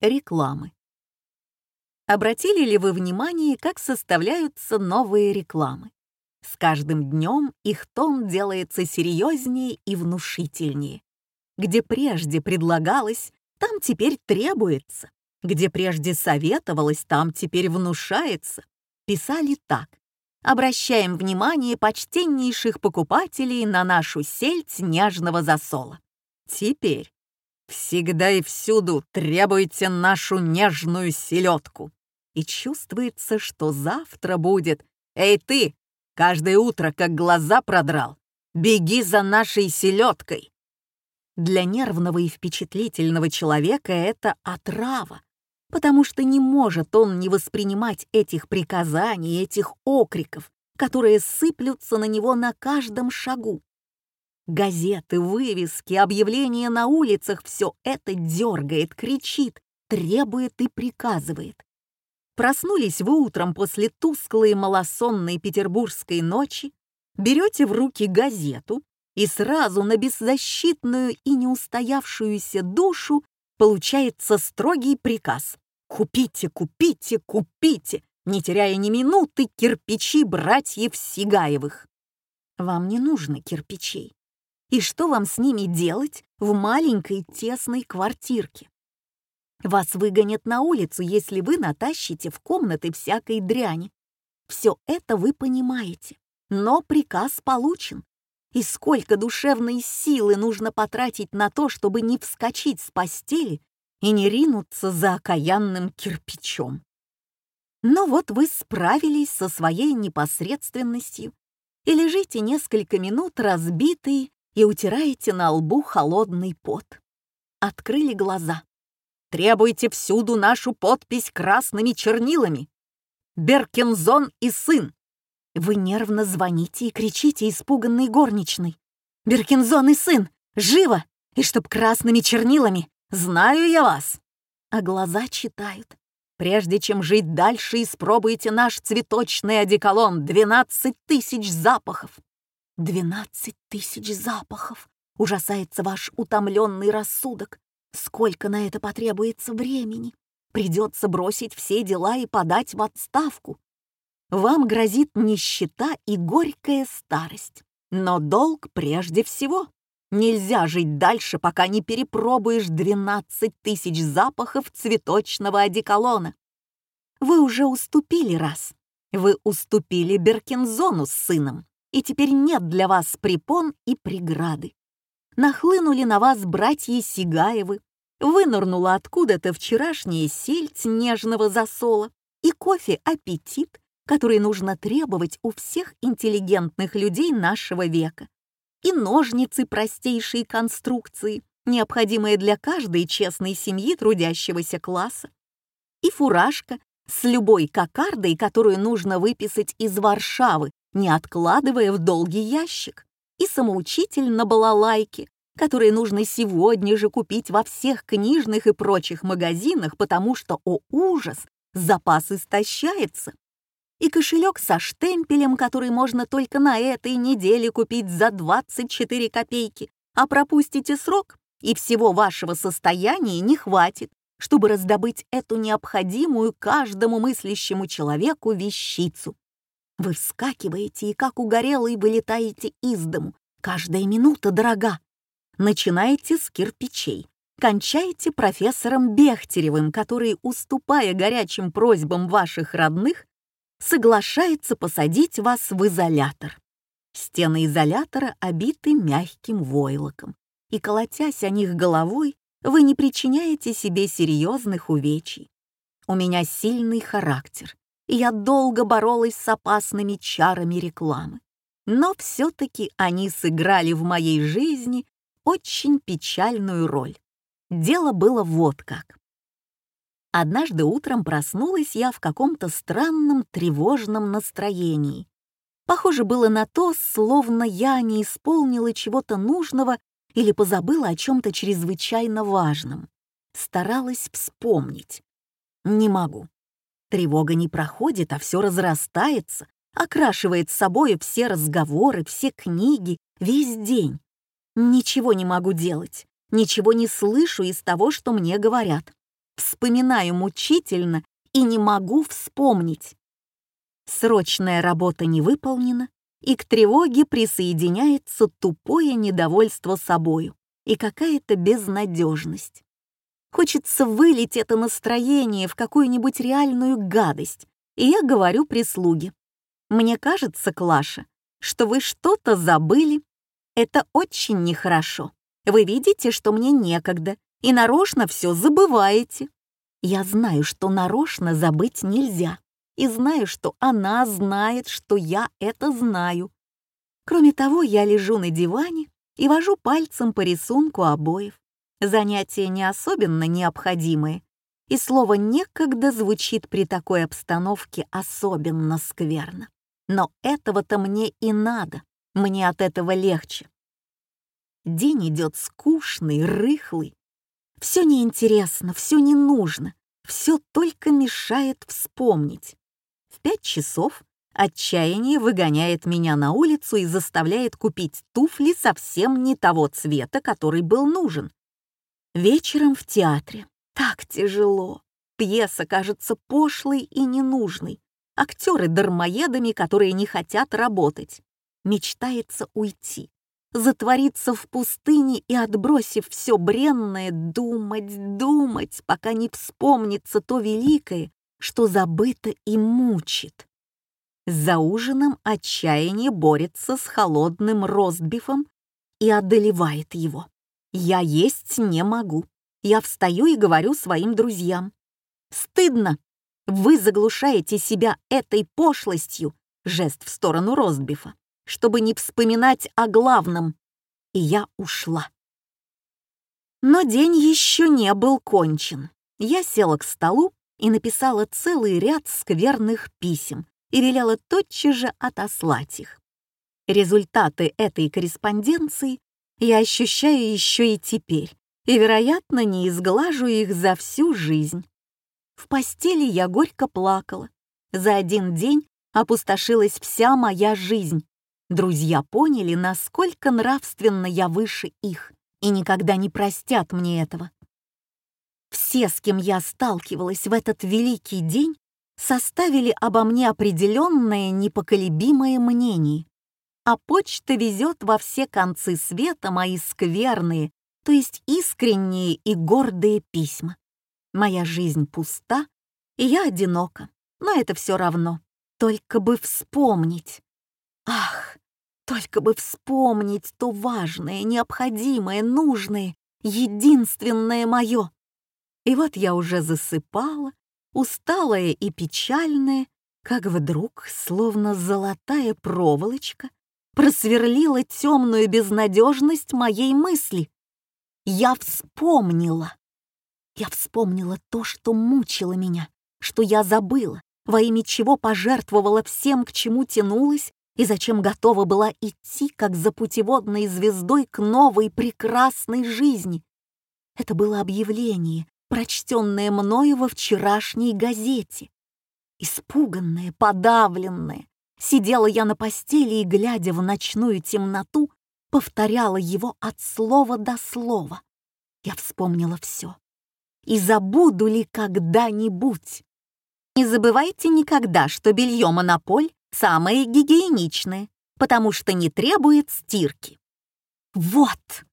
Рекламы. Обратили ли вы внимание, как составляются новые рекламы? С каждым днем их тон делается серьезнее и внушительнее. Где прежде предлагалось, там теперь требуется. Где прежде советовалось, там теперь внушается. Писали так. Обращаем внимание почтеннейших покупателей на нашу сельдь нежного засола. Теперь всегда и всюду требуйте нашу нежную селедку. И чувствуется, что завтра будет. Эй ты, каждое утро, как глаза продрал, беги за нашей селедкой. Для нервного и впечатлительного человека это отрава, потому что не может он не воспринимать этих приказаний, этих окриков, которые сыплются на него на каждом шагу. Газеты, вывески, объявления на улицах — все это дергает, кричит, требует и приказывает. Проснулись вы утром после тусклой малосонной петербургской ночи, берете в руки газету и сразу на беззащитную и неустоявшуюся душу получается строгий приказ. «Купите, купите, купите!» не теряя ни минуты, кирпичи братьев Сигаевых. Вам не нужно кирпичей. И что вам с ними делать в маленькой тесной квартирке? Вас выгонят на улицу, если вы натащите в комнаты всякой дряни. Все это вы понимаете, но приказ получен. И сколько душевной силы нужно потратить на то, чтобы не вскочить с постели и не ринуться за окаянным кирпичом. Но вот вы справились со своей непосредственностью и лежите несколько минут разбитый и утираете на лбу холодный пот. Открыли глаза. Требуйте всюду нашу подпись красными чернилами. Беркинзон и сын. Вы нервно звоните и кричите испуганной горничной. «Беркинзон и сын! Живо! И чтоб красными чернилами! Знаю я вас!» А глаза читают. Прежде чем жить дальше, испробуйте наш цветочный одеколон. 12 тысяч запахов. Двенадцать тысяч запахов! Ужасается ваш утомленный рассудок. Сколько на это потребуется времени? Придется бросить все дела и подать в отставку. Вам грозит нищета и горькая старость. Но долг прежде всего. Нельзя жить дальше, пока не перепробуешь 12 тысяч запахов цветочного одеколона. Вы уже уступили раз. Вы уступили Беркинзону с сыном и теперь нет для вас препон и преграды. Нахлынули на вас братья Сигаевы, вынырнула откуда-то вчерашняя сельдь нежного засола и кофе «Аппетит», который нужно требовать у всех интеллигентных людей нашего века, и ножницы простейшей конструкции, необходимые для каждой честной семьи трудящегося класса, и фуражка с любой кокардой, которую нужно выписать из Варшавы не откладывая в долгий ящик, и самоучитель на балалайке, который нужно сегодня же купить во всех книжных и прочих магазинах, потому что, о ужас, запас истощается, и кошелек со штемпелем, который можно только на этой неделе купить за 24 копейки, а пропустите срок, и всего вашего состояния не хватит, чтобы раздобыть эту необходимую каждому мыслящему человеку вещицу. Вы вскакиваете и, как угорелый, вылетаете из дому. Каждая минута дорога. Начинаете с кирпичей. Кончаете профессором Бехтеревым, который, уступая горячим просьбам ваших родных, соглашается посадить вас в изолятор. Стены изолятора обиты мягким войлоком, и, колотясь о них головой, вы не причиняете себе серьезных увечий. У меня сильный характер, я долго боролась с опасными чарами рекламы. Но все-таки они сыграли в моей жизни очень печальную роль. Дело было вот как. Однажды утром проснулась я в каком-то странном тревожном настроении. Похоже было на то, словно я не исполнила чего-то нужного или позабыла о чем-то чрезвычайно важном. Старалась вспомнить. Не могу. Тревога не проходит, а все разрастается, окрашивает собой все разговоры, все книги, весь день. Ничего не могу делать, ничего не слышу из того, что мне говорят. Вспоминаю мучительно и не могу вспомнить. Срочная работа не выполнена, и к тревоге присоединяется тупое недовольство собою и какая-то безнадежность. Хочется вылить это настроение в какую-нибудь реальную гадость, и я говорю прислуге. «Мне кажется, Клаша, что вы что-то забыли. Это очень нехорошо. Вы видите, что мне некогда, и нарочно все забываете. Я знаю, что нарочно забыть нельзя, и знаю, что она знает, что я это знаю. Кроме того, я лежу на диване и вожу пальцем по рисунку обоев. Занятие не особенно необходимое, и слово «некогда» звучит при такой обстановке особенно скверно. Но этого-то мне и надо, мне от этого легче. День идет скучный, рыхлый. Все неинтересно, все не нужно, все только мешает вспомнить. В пять часов отчаяние выгоняет меня на улицу и заставляет купить туфли совсем не того цвета, который был нужен. Вечером в театре. Так тяжело. Пьеса кажется пошлой и ненужной. Актеры дармоедами, которые не хотят работать. Мечтается уйти, затвориться в пустыне и, отбросив все бренное, думать, думать, пока не вспомнится то великое, что забыто и мучит. За ужином отчаяние борется с холодным ростбифом и одолевает его. Я есть не могу. Я встаю и говорю своим друзьям. Стыдно. Вы заглушаете себя этой пошлостью, жест в сторону Ростбифа, чтобы не вспоминать о главном. И я ушла. Но день еще не был кончен. Я села к столу и написала целый ряд скверных писем и велела тотчас же отослать их. Результаты этой корреспонденции я ощущаю еще и теперь, и, вероятно, не изглажу их за всю жизнь. В постели я горько плакала. За один день опустошилась вся моя жизнь. Друзья поняли, насколько нравственно я выше их, и никогда не простят мне этого. Все, с кем я сталкивалась в этот великий день, составили обо мне определенное непоколебимое мнение а почта везет во все концы света мои скверные, то есть искренние и гордые письма. Моя жизнь пуста, и я одинока, но это все равно. Только бы вспомнить. Ах, только бы вспомнить то важное, необходимое, нужное, единственное мое. И вот я уже засыпала, усталая и печальная, как вдруг, словно золотая проволочка, просверлила темную безнадежность моей мысли. Я вспомнила. Я вспомнила то, что мучило меня, что я забыла, во имя чего пожертвовала всем, к чему тянулась и зачем готова была идти, как за путеводной звездой, к новой прекрасной жизни. Это было объявление, прочтенное мною во вчерашней газете. Испуганная, подавленная, Сидела я на постели и, глядя в ночную темноту, повторяла его от слова до слова. Я вспомнила все. И забуду ли когда-нибудь? Не забывайте никогда, что белье монополь самое гигиеничное, потому что не требует стирки. Вот!